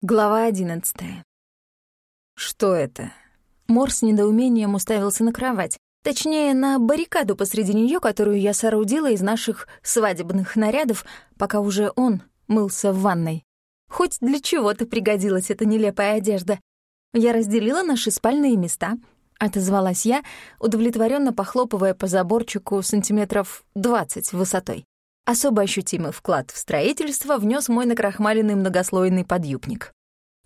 Глава одиннадцатая. «Что это?» Мор с недоумением уставился на кровать. Точнее, на баррикаду посреди нее, которую я соорудила из наших свадебных нарядов, пока уже он мылся в ванной. Хоть для чего-то пригодилась эта нелепая одежда. Я разделила наши спальные места, отозвалась я, удовлетворенно похлопывая по заборчику сантиметров двадцать высотой. Особо ощутимый вклад в строительство внес мой накрахмаленный многослойный подъюбник.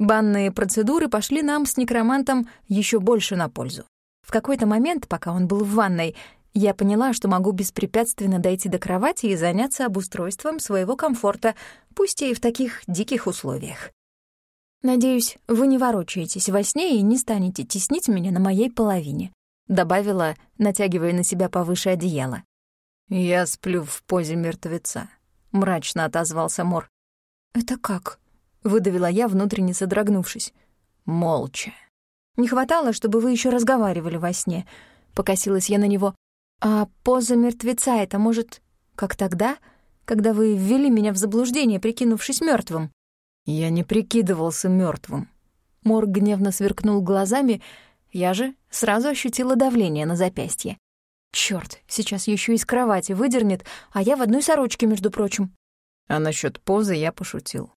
Банные процедуры пошли нам с некромантом еще больше на пользу. В какой-то момент, пока он был в ванной, я поняла, что могу беспрепятственно дойти до кровати и заняться обустройством своего комфорта, пусть и в таких диких условиях. «Надеюсь, вы не ворочаетесь во сне и не станете теснить меня на моей половине», — добавила, натягивая на себя повыше одеяло. «Я сплю в позе мертвеца», — мрачно отозвался Мор. «Это как?» — выдавила я, внутренне содрогнувшись. «Молча». «Не хватало, чтобы вы еще разговаривали во сне», — покосилась я на него. «А поза мертвеца — это, может, как тогда, когда вы ввели меня в заблуждение, прикинувшись мертвым? «Я не прикидывался мертвым. Мор гневно сверкнул глазами, я же сразу ощутила давление на запястье. Чёрт, сейчас ещё из кровати выдернет, а я в одной сорочке, между прочим. А насчёт позы я пошутил.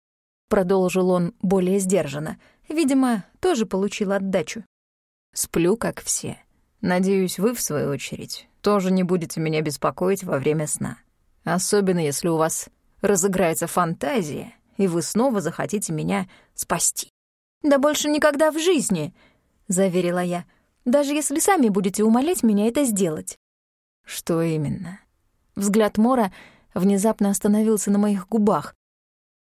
Продолжил он более сдержанно. Видимо, тоже получил отдачу. Сплю, как все. Надеюсь, вы, в свою очередь, тоже не будете меня беспокоить во время сна. Особенно, если у вас разыграется фантазия, и вы снова захотите меня спасти. «Да больше никогда в жизни», — заверила я, «даже если сами будете умолять меня это сделать». «Что именно?» Взгляд Мора внезапно остановился на моих губах.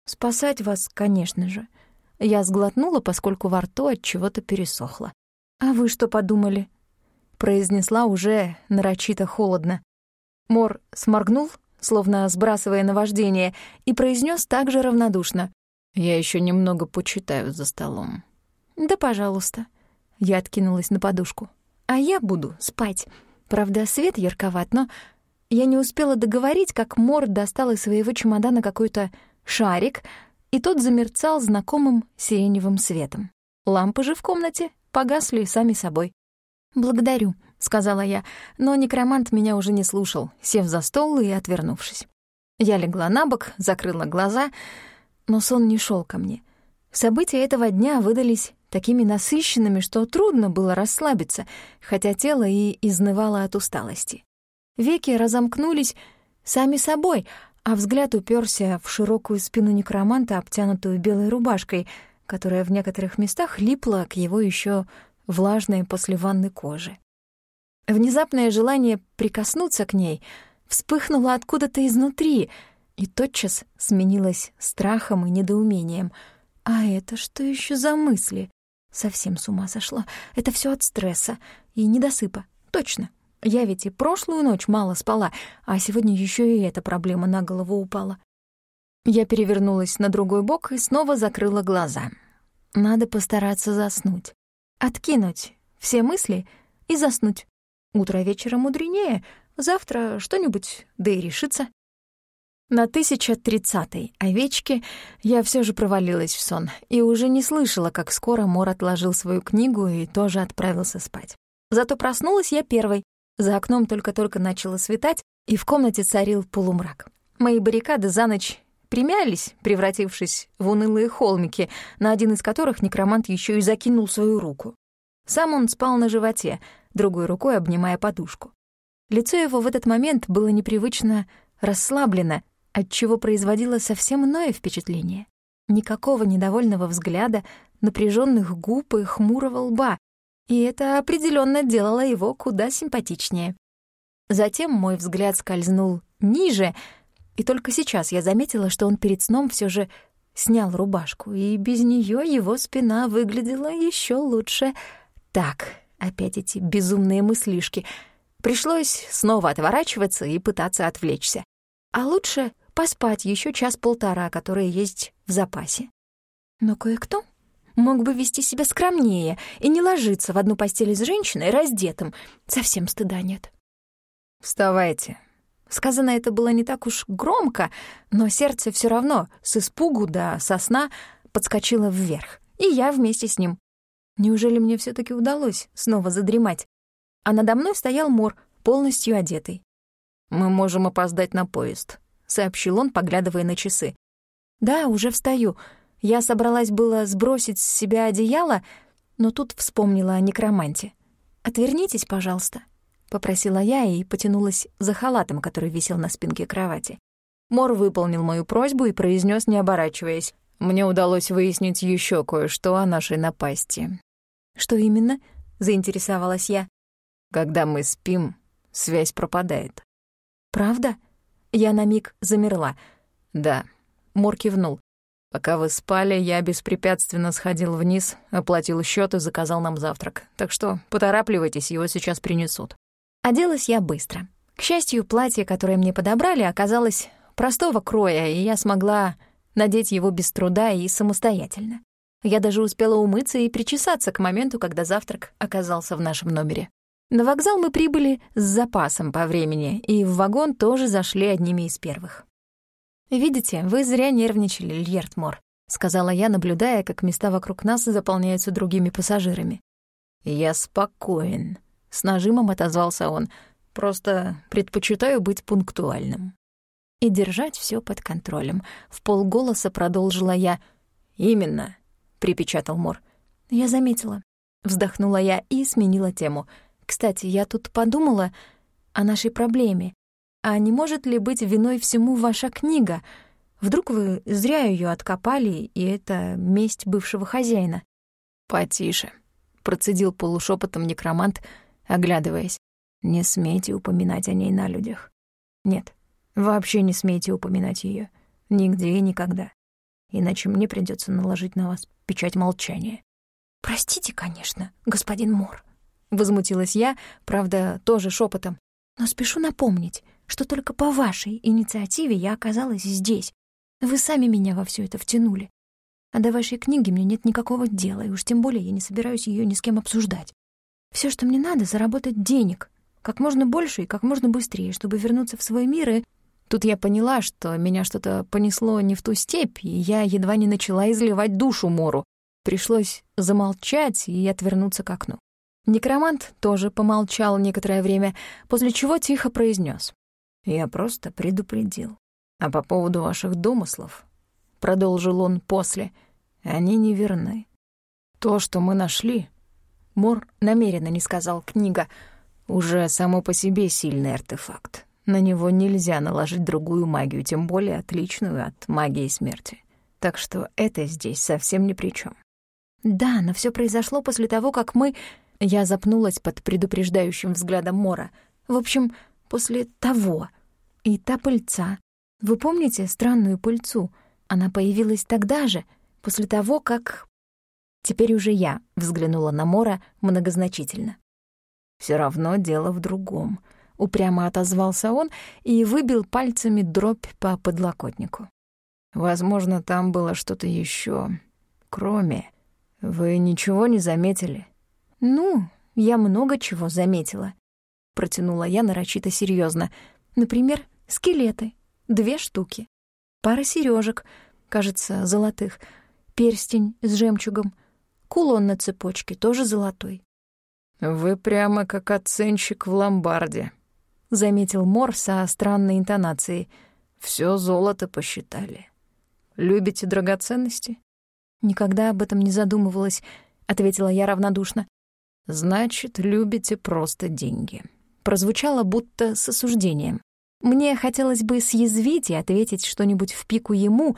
«Спасать вас, конечно же». Я сглотнула, поскольку во рту от чего-то пересохло. «А вы что подумали?» Произнесла уже нарочито холодно. Мор сморгнул, словно сбрасывая наваждение, и произнес также равнодушно. «Я еще немного почитаю за столом». «Да, пожалуйста». Я откинулась на подушку. «А я буду спать». Правда, свет ярковат, но я не успела договорить, как Мор достал из своего чемодана какой-то шарик, и тот замерцал знакомым сиреневым светом. Лампы же в комнате погасли сами собой. «Благодарю», — сказала я, но некромант меня уже не слушал, сев за стол и отвернувшись. Я легла на бок, закрыла глаза, но сон не шел ко мне. События этого дня выдались такими насыщенными, что трудно было расслабиться, хотя тело и изнывало от усталости. Веки разомкнулись сами собой, а взгляд уперся в широкую спину некроманта, обтянутую белой рубашкой, которая в некоторых местах липла к его еще влажной после ванны кожи. Внезапное желание прикоснуться к ней вспыхнуло откуда-то изнутри и тотчас сменилось страхом и недоумением. А это что еще за мысли? Совсем с ума сошла. Это все от стресса и недосыпа. Точно. Я ведь и прошлую ночь мало спала, а сегодня еще и эта проблема на голову упала. Я перевернулась на другой бок и снова закрыла глаза. Надо постараться заснуть. Откинуть все мысли и заснуть. Утро вечера мудренее, завтра что-нибудь да и решится. На 1030-й овечке я все же провалилась в сон и уже не слышала, как скоро Мор отложил свою книгу и тоже отправился спать. Зато проснулась я первой. За окном только-только начало светать, и в комнате царил полумрак. Мои баррикады за ночь примялись, превратившись в унылые холмики, на один из которых некромант еще и закинул свою руку. Сам он спал на животе, другой рукой обнимая подушку. Лицо его в этот момент было непривычно расслаблено, отчего производило совсем иное впечатление. Никакого недовольного взгляда, напряженных губ и хмурого лба, и это определенно делало его куда симпатичнее. Затем мой взгляд скользнул ниже, и только сейчас я заметила, что он перед сном все же снял рубашку, и без нее его спина выглядела еще лучше. Так, опять эти безумные мыслишки. Пришлось снова отворачиваться и пытаться отвлечься. А лучше поспать еще час-полтора, которые есть в запасе. Но кое-кто мог бы вести себя скромнее и не ложиться в одну постель с женщиной раздетым. Совсем стыда нет. «Вставайте». Сказано это было не так уж громко, но сердце все равно с испугу до сосна подскочило вверх, и я вместе с ним. Неужели мне все таки удалось снова задремать? А надо мной стоял Мор, полностью одетый. «Мы можем опоздать на поезд», — сообщил он, поглядывая на часы. «Да, уже встаю. Я собралась было сбросить с себя одеяло, но тут вспомнила о некроманте. «Отвернитесь, пожалуйста», — попросила я и потянулась за халатом, который висел на спинке кровати. Мор выполнил мою просьбу и произнес, не оборачиваясь. Мне удалось выяснить еще кое-что о нашей напасти. «Что именно?» — заинтересовалась я. «Когда мы спим, связь пропадает». «Правда?» Я на миг замерла. «Да». Мор кивнул. «Пока вы спали, я беспрепятственно сходил вниз, оплатил счет и заказал нам завтрак. Так что поторапливайтесь, его сейчас принесут». Оделась я быстро. К счастью, платье, которое мне подобрали, оказалось простого кроя, и я смогла надеть его без труда и самостоятельно. Я даже успела умыться и причесаться к моменту, когда завтрак оказался в нашем номере. На вокзал мы прибыли с запасом по времени, и в вагон тоже зашли одними из первых. «Видите, вы зря нервничали, Льертмор», — сказала я, наблюдая, как места вокруг нас заполняются другими пассажирами. «Я спокоен», — с нажимом отозвался он. «Просто предпочитаю быть пунктуальным» и держать все под контролем. В полголоса продолжила я. «Именно», — припечатал Мор. «Я заметила». Вздохнула я и сменила тему. «Кстати, я тут подумала о нашей проблеме. А не может ли быть виной всему ваша книга? Вдруг вы зря ее откопали, и это месть бывшего хозяина?» «Потише», — процедил полушепотом некромант, оглядываясь. «Не смейте упоминать о ней на людях». «Нет, Вообще не смейте упоминать ее Нигде и никогда. Иначе мне придется наложить на вас печать молчания. «Простите, конечно, господин Мор», — возмутилась я, правда, тоже шепотом. «Но спешу напомнить, что только по вашей инициативе я оказалась здесь. Вы сами меня во все это втянули. А до вашей книги мне нет никакого дела, и уж тем более я не собираюсь ее ни с кем обсуждать. Все, что мне надо, заработать денег, как можно больше и как можно быстрее, чтобы вернуться в свой мир и Тут я поняла, что меня что-то понесло не в ту степь, и я едва не начала изливать душу Мору. Пришлось замолчать и отвернуться к окну. Некромант тоже помолчал некоторое время, после чего тихо произнес: «Я просто предупредил. А по поводу ваших домыслов, — продолжил он после, — они неверны. То, что мы нашли, — Мор намеренно не сказал книга, — уже само по себе сильный артефакт. На него нельзя наложить другую магию, тем более отличную от магии смерти. Так что это здесь совсем ни при чем. Да, но все произошло после того, как мы... Я запнулась под предупреждающим взглядом Мора. В общем, после того. И та пыльца. Вы помните странную пыльцу? Она появилась тогда же, после того, как... Теперь уже я взглянула на Мора многозначительно. Все равно дело в другом —— упрямо отозвался он и выбил пальцами дробь по подлокотнику. «Возможно, там было что-то еще, кроме... Вы ничего не заметили?» «Ну, я много чего заметила», — протянула я нарочито серьезно. «Например, скелеты. Две штуки. Пара сережек, кажется, золотых. Перстень с жемчугом. Кулон на цепочке, тоже золотой. «Вы прямо как оценщик в ломбарде», заметил Мор со странной интонацией. Все золото посчитали. Любите драгоценности? Никогда об этом не задумывалась, ответила я равнодушно. Значит, любите просто деньги. Прозвучало будто с осуждением. Мне хотелось бы съязвить и ответить что-нибудь в пику ему,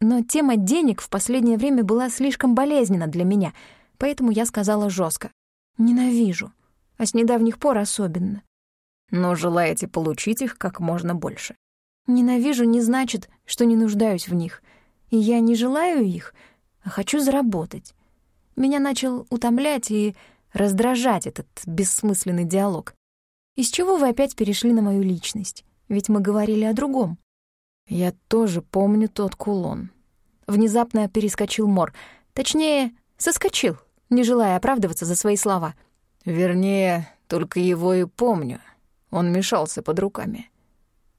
но тема денег в последнее время была слишком болезненна для меня, поэтому я сказала жестко: "Ненавижу, а с недавних пор особенно но желаете получить их как можно больше. Ненавижу не значит, что не нуждаюсь в них. И я не желаю их, а хочу заработать. Меня начал утомлять и раздражать этот бессмысленный диалог. Из чего вы опять перешли на мою личность? Ведь мы говорили о другом. Я тоже помню тот кулон. Внезапно перескочил Мор. Точнее, соскочил, не желая оправдываться за свои слова. Вернее, только его и помню. Он мешался под руками.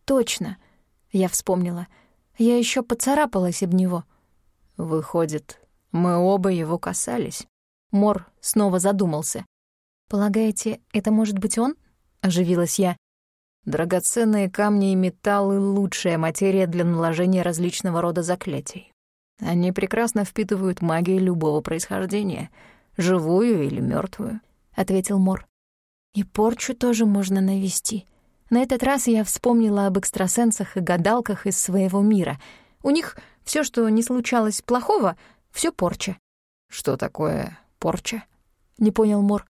Точно, я вспомнила. Я еще поцарапалась об него. Выходит, мы оба его касались. Мор снова задумался. «Полагаете, это может быть он?» — оживилась я. Драгоценные камни и металлы — лучшая материя для наложения различного рода заклятий. Они прекрасно впитывают магию любого происхождения, живую или мертвую, ответил Мор. «И порчу тоже можно навести», на этот раз я вспомнила об экстрасенсах и гадалках из своего мира. У них все, что не случалось плохого, все порча. «Что такое порча?» — не понял Мор.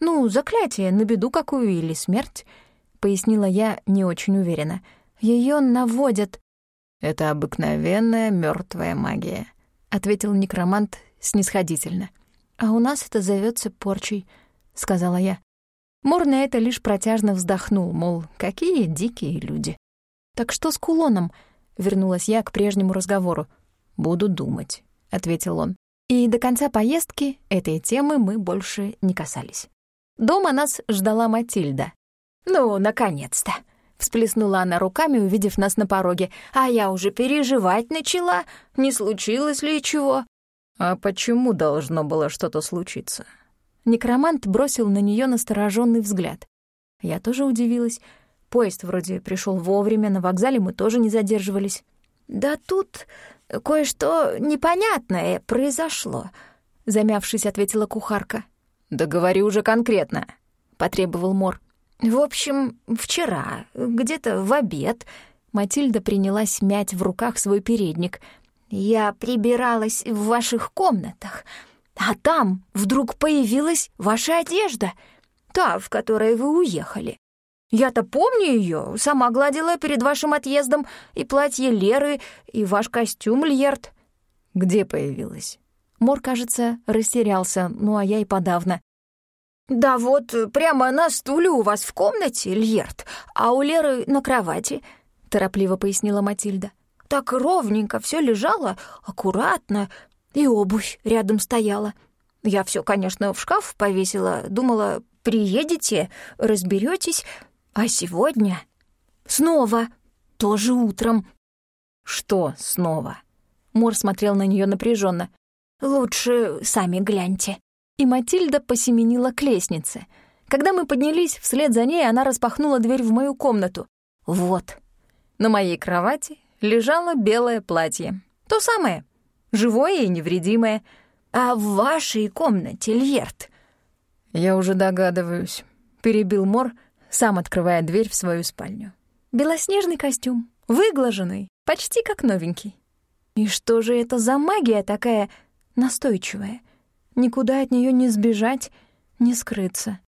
«Ну, заклятие на беду какую или смерть», — пояснила я не очень уверенно. Ее наводят...» «Это обыкновенная мертвая магия», — ответил некромант снисходительно. «А у нас это зовется порчей», — сказала я. Мор на это лишь протяжно вздохнул, мол, какие дикие люди. «Так что с кулоном?» — вернулась я к прежнему разговору. «Буду думать», — ответил он. И до конца поездки этой темы мы больше не касались. Дома нас ждала Матильда. «Ну, наконец-то!» — всплеснула она руками, увидев нас на пороге. «А я уже переживать начала. Не случилось ли чего?» «А почему должно было что-то случиться?» Некромант бросил на нее настороженный взгляд. Я тоже удивилась. Поезд вроде пришел вовремя, на вокзале мы тоже не задерживались. «Да тут кое-что непонятное произошло», — замявшись, ответила кухарка. «Да говори уже конкретно», — потребовал Мор. «В общем, вчера, где-то в обед, Матильда принялась мять в руках свой передник. Я прибиралась в ваших комнатах». А там вдруг появилась ваша одежда, та, в которой вы уехали. Я-то помню ее, сама гладила перед вашим отъездом и платье Леры, и ваш костюм, Льерт. Где появилась? Мор, кажется, растерялся, ну а я и подавно. «Да вот, прямо на стуле у вас в комнате, Льерт, а у Леры на кровати», — торопливо пояснила Матильда. «Так ровненько все лежало, аккуратно, и обувь рядом стояла. Я все, конечно, в шкаф повесила, думала, приедете, разберетесь, а сегодня снова, тоже утром. Что снова? Мор смотрел на нее напряженно. Лучше сами гляньте. И Матильда посеменила к лестнице. Когда мы поднялись вслед за ней, она распахнула дверь в мою комнату. Вот. На моей кровати лежало белое платье. То самое, живое и невредимое. А в вашей комнате, Льерт?» «Я уже догадываюсь», — перебил Мор, сам открывая дверь в свою спальню. «Белоснежный костюм, выглаженный, почти как новенький. И что же это за магия такая настойчивая? Никуда от нее не сбежать, не скрыться».